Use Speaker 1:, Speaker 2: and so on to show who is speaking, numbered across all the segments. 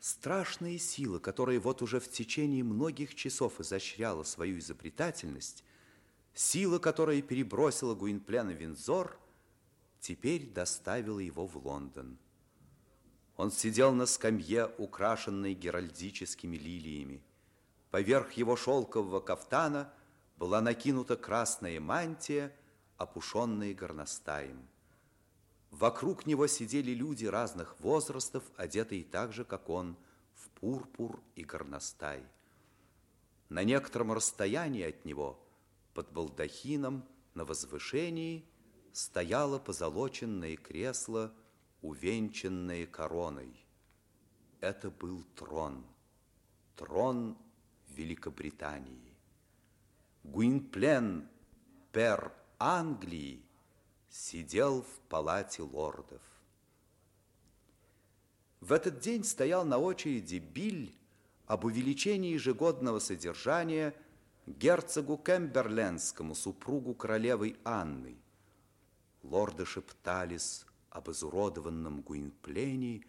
Speaker 1: Страшная сила, которая вот уже в течение многих часов изощряла свою изобретательность, сила, которая перебросила Гуинпляна в Винзор, теперь доставила его в Лондон. Он сидел на скамье, украшенной геральдическими лилиями. Поверх его шелкового кафтана была накинута красная мантия, опушенная горностаем. Вокруг него сидели люди разных возрастов, одетые так же, как он, в пурпур и горностай. На некотором расстоянии от него, под балдахином, на возвышении, стояло позолоченное кресло, увенчанное короной. Это был трон, трон Великобритании. Гуинплен, пер Англии, сидел в палате лордов. В этот день стоял на очереди Биль об увеличении ежегодного содержания герцогу Кемберлендскому, супругу королевы Анны. Лорды шептались об изуродованном Гуинплене,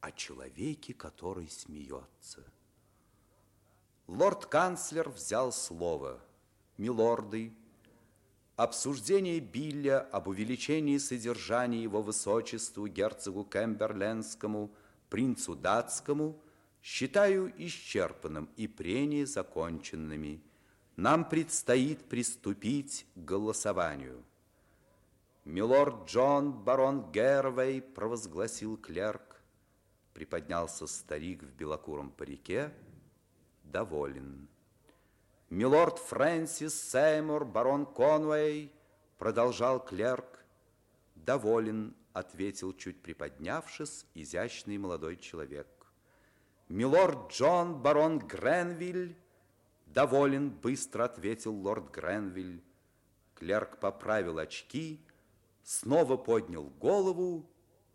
Speaker 1: о человеке, который смеется. Лорд-канцлер взял слово. «Милорды, Обсуждение Билля об увеличении содержания его высочеству герцогу Кемберлендскому, принцу датскому, считаю исчерпанным и прения законченными. Нам предстоит приступить к голосованию. Милорд Джон барон Гервей провозгласил клерк. Приподнялся старик в белокуром парике, доволен. Милорд Фрэнсис Сеймур, барон Конвей, продолжал клерк. Доволен, ответил, чуть приподнявшись, изящный молодой человек. Милорд Джон, барон Гренвиль, доволен, быстро ответил лорд Гренвиль. Клерк поправил очки, снова поднял голову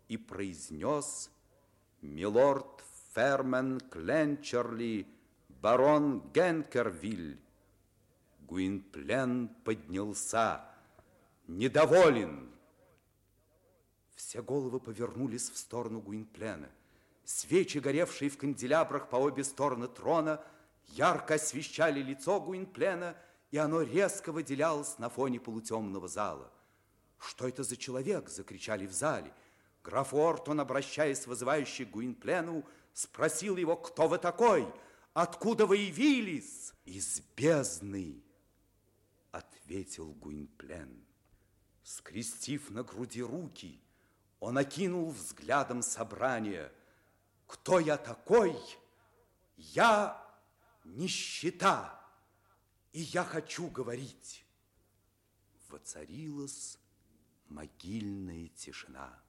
Speaker 1: и произнес «Милорд Фермен Кленчерли, барон Генкервиль». Гуинплен поднялся, недоволен. Все головы повернулись в сторону Гуинплена. Свечи, горевшие в канделябрах по обе стороны трона, ярко освещали лицо Гуинплена, и оно резко выделялось на фоне полутемного зала. «Что это за человек?» – закричали в зале. Граф Ортон, обращаясь вызывающий Гуинплену, спросил его, кто вы такой, откуда вы явились? Из бездны ответил Гуинплен. Скрестив на груди руки, он окинул взглядом собрание. Кто я такой? Я нищета, и я хочу говорить. Воцарилась могильная тишина.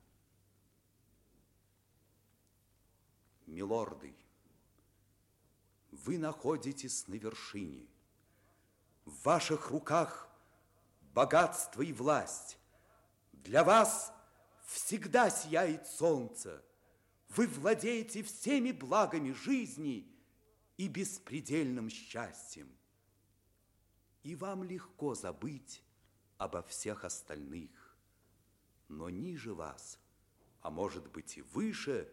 Speaker 1: Милорды, вы находитесь на вершине – в ваших руках богатство и власть. Для вас всегда сияет солнце. Вы владеете всеми благами жизни и беспредельным счастьем. И вам легко забыть обо всех остальных. Но ниже вас, а может быть и выше,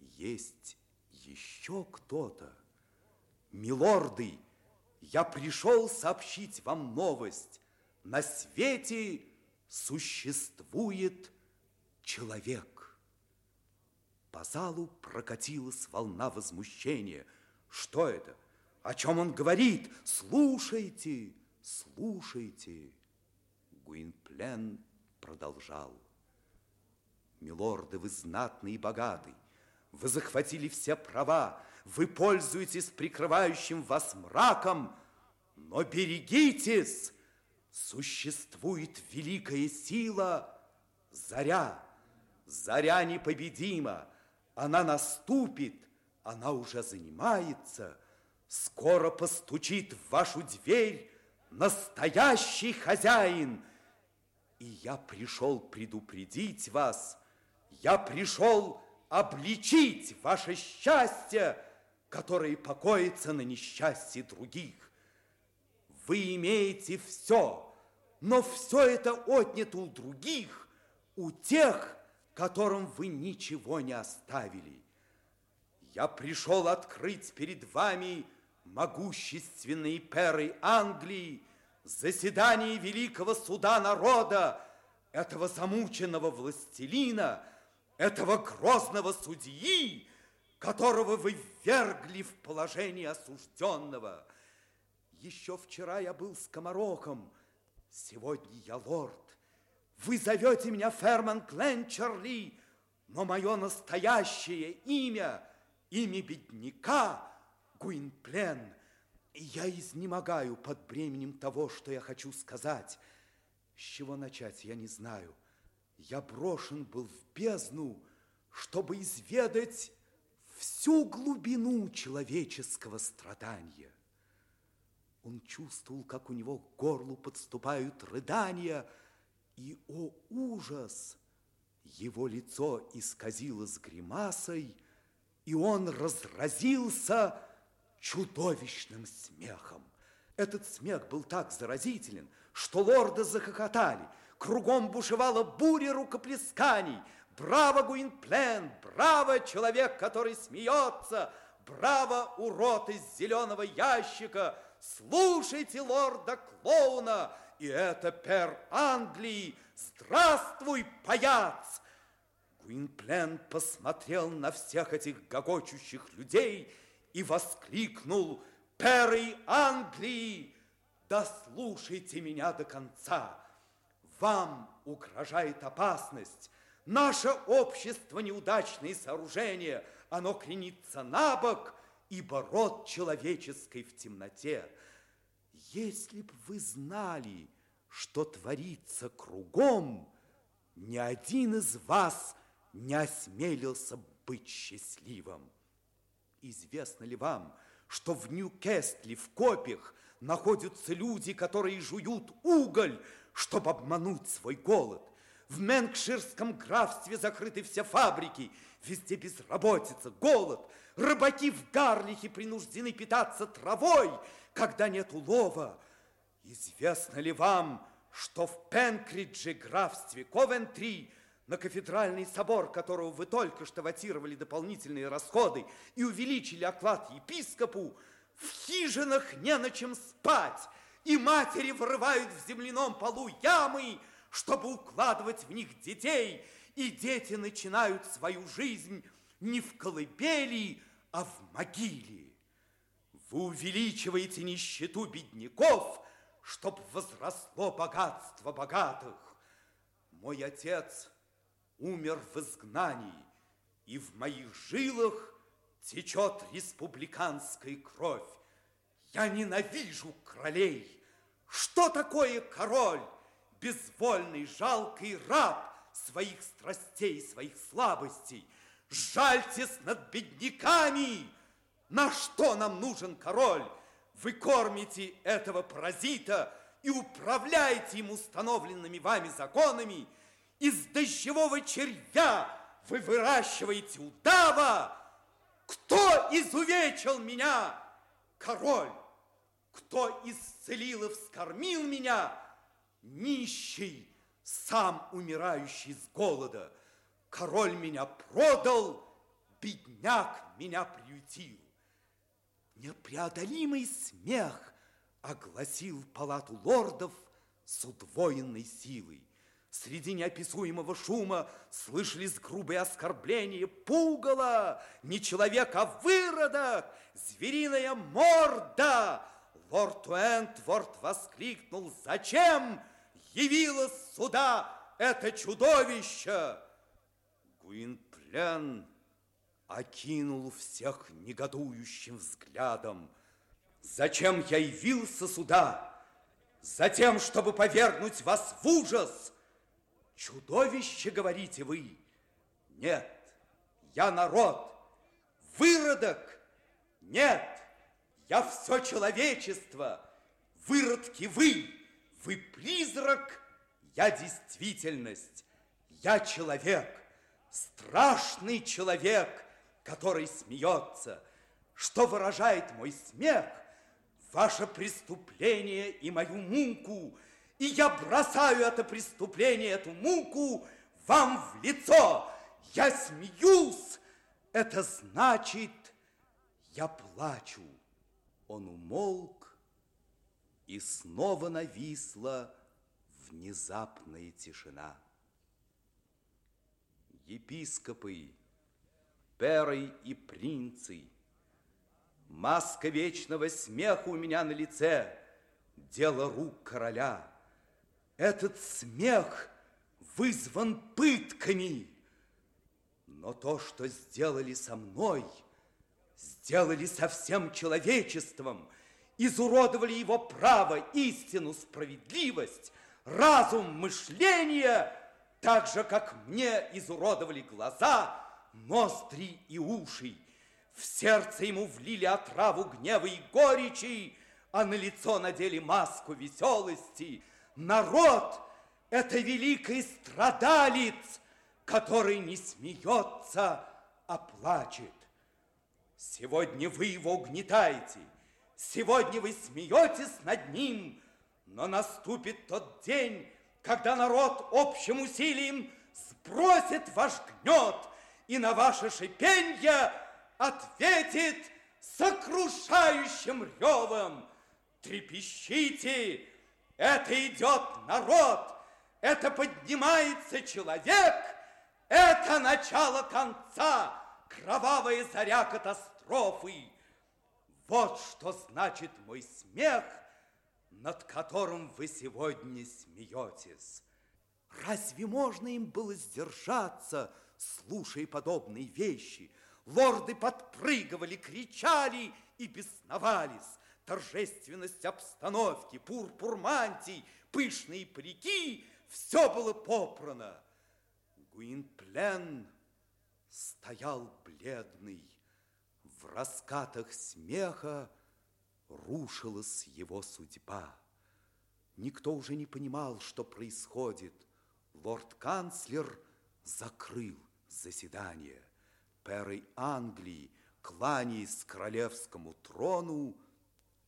Speaker 1: есть еще кто-то. Милорды, я пришел сообщить вам новость. На свете существует человек. По залу прокатилась волна возмущения. Что это? О чем он говорит? Слушайте, слушайте. Гуинплен продолжал. Милорды, вы знатный и богатый. Вы захватили все права, вы пользуетесь прикрывающим вас мраком, но берегитесь, существует великая сила, заря. Заря непобедима, она наступит, она уже занимается, скоро постучит в вашу дверь настоящий хозяин. И я пришел предупредить вас, я пришел обличить ваше счастье, которое покоится на несчастье других. Вы имеете все, но все это отнято у других, у тех, которым вы ничего не оставили. Я пришел открыть перед вами могущественные перы Англии, заседание великого суда народа, этого замученного властелина, этого грозного судьи, которого вы ввергли в положение осужденного. Еще вчера я был скоморохом, сегодня я лорд. Вы зовете меня Ферман Кленчерли, но мое настоящее имя, имя бедняка Гуинплен. И я изнемогаю под бременем того, что я хочу сказать. С чего начать, я не знаю. Я брошен был в бездну, чтобы изведать всю глубину человеческого страдания. Он чувствовал, как у него к горлу подступают рыдания, и, о ужас, его лицо исказилось гримасой, и он разразился чудовищным смехом. Этот смех был так заразителен, что лорды захохотали. Кругом бушевала буря рукоплесканий – Браво, Гуинплен! Браво, человек, который смеется! Браво, урод из зеленого ящика! Слушайте лорда-клоуна! И это пер Англии! Здравствуй, паяц! Гуинплен посмотрел на всех этих гогочущих людей и воскликнул «Перы Англии! Да слушайте меня до конца! Вам угрожает опасность!» Наше общество неудачное сооружение, оно кренится на бок, ибо род человеческий в темноте. Если б вы знали, что творится кругом, ни один из вас не осмелился быть счастливым. Известно ли вам, что в Ньюкесле, в Копях, находятся люди, которые жуют уголь, чтобы обмануть свой голод – в Менкширском графстве закрыты все фабрики, везде безработица, голод. Рыбаки в Гарлихе принуждены питаться травой, когда нет улова. Известно ли вам, что в Пенкридже, графстве Ковентри, на кафедральный собор, которого вы только что ватировали дополнительные расходы и увеличили оклад епископу, в хижинах не на чем спать, и матери вырывают в земляном полу ямы, чтобы укладывать в них детей, и дети начинают свою жизнь не в колыбели, а в могиле. Вы увеличиваете нищету бедняков, чтоб возросло богатство богатых. Мой отец умер в изгнании, и в моих жилах течет республиканская кровь. Я ненавижу королей. Что такое король? безвольный, жалкий раб своих страстей, своих слабостей. Жальтесь над бедняками! На что нам нужен король? Вы кормите этого паразита и управляете им установленными вами законами. Из дождевого червя вы выращиваете удава. Кто изувечил меня? Король. Кто исцелил и вскормил меня? нищий, сам умирающий с голода. Король меня продал, бедняк меня приютил. Непреодолимый смех огласил палату лордов с удвоенной силой. Среди неописуемого шума слышались грубые оскорбления. Пугало! Не человек, а выродок! Звериная морда! Лорд Уэнтворд воскликнул, зачем явилось сюда это чудовище? Гуинплен окинул всех негодующим взглядом. Зачем я явился сюда? Затем, чтобы повергнуть вас в ужас. Чудовище, говорите вы? Нет, я народ. Выродок? Нет, я все человечество. Выродки вы, вы призрак, я действительность. Я человек, страшный человек, который смеется. Что выражает мой смех? Ваше преступление и мою муку. И я бросаю это преступление, эту муку вам в лицо. Я смеюсь. Это значит, Я плачу. Он умолк, и снова нависла внезапная тишина. Епископы, перы и принцы, Маска вечного смеха у меня на лице, Дело рук короля. Этот смех вызван пытками, Но то, что сделали со мной, Сделали со всем человечеством, Изуродовали его право, истину, справедливость, Разум, мышление, Так же, как мне изуродовали глаза, Ноздри и уши, в сердце ему влили отраву гнева и горечи, а на лицо надели маску веселости. Народ – это великий страдалец, который не смеется, а плачет. Сегодня вы его угнетаете, сегодня вы смеетесь над ним, но наступит тот день, когда народ общим усилием сбросит ваш гнет и на ваше шипенье ответит сокрушающим ревом. Трепещите, это идет народ, это поднимается человек, это начало конца, кровавая заря катастрофы. Вот что значит мой смех, над которым вы сегодня смеетесь. Разве можно им было сдержаться, слушая подобные вещи? Лорды подпрыгивали, кричали и бесновались. Торжественность обстановки, пурпур мантий, пышные парики – все было попрано. Гуинплен стоял бледный. В раскатах смеха рушилась его судьба. Никто уже не понимал, что происходит. Лорд-канцлер закрыл заседание перы Англии, кланяясь королевскому трону,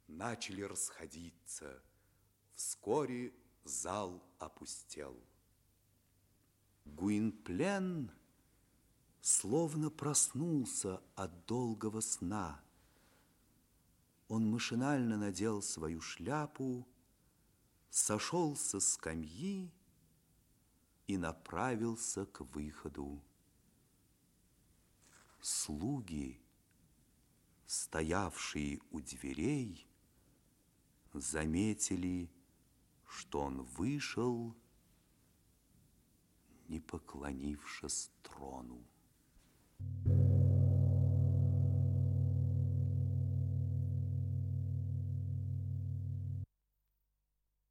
Speaker 1: начали расходиться. Вскоре зал опустел. Гуинплен словно проснулся от долгого сна. Он машинально надел свою шляпу, сошел со скамьи и направился к выходу слуги, стоявшие у дверей, заметили, что он вышел, не поклонившись трону. Thank you.